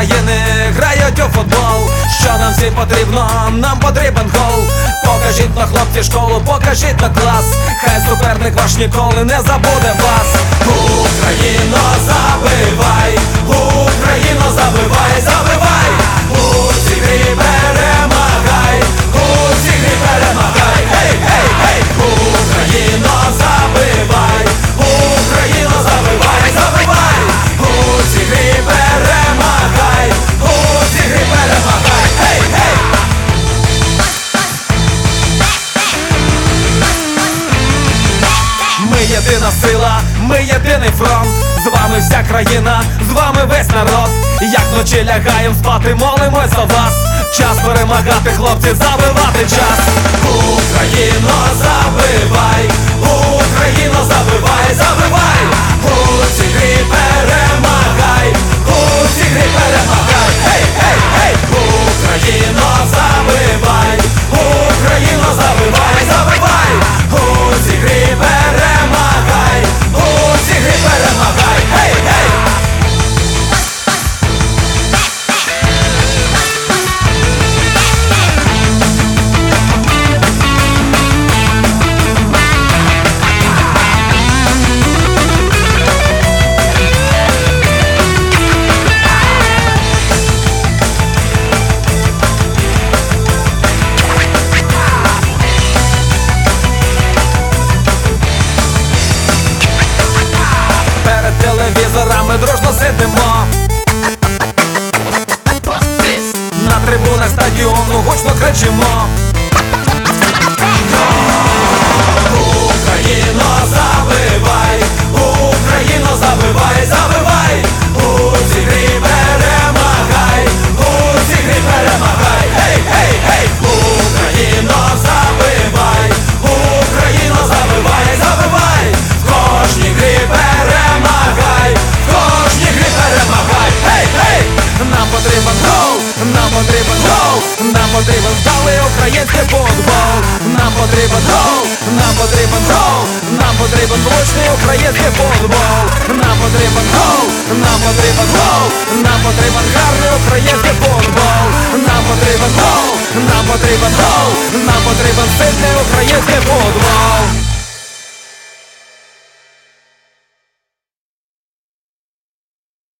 України грають у футбол. Що нам всім потрібно, нам потрібен гол. Покажіть на хлопці школу, покажіть на клас. Хай суперник ваш ніколи не забуде вас. Україна! Єдина сила, ми єдиний фронт. З вами вся країна, з вами весь народ. Як вночі лягаєм спати, молимось за вас. Час перемагати, хлопці, забивати час. Україно, забивай, Перед телевізорами дружно сидимо. На трибунах стадіону гучно кричимо потрібен гол, нам потрібен гол, нам потрібен вдалий український футбол, нам потрібен гол, нам потрібен гол, нам потрібен влучний український футбол, нам потрібен гол, нам потрібен гол, нам потрібен гарний український футбол, нам потрібен гол, нам потрібен гол, нам потрібен сильний український футбол.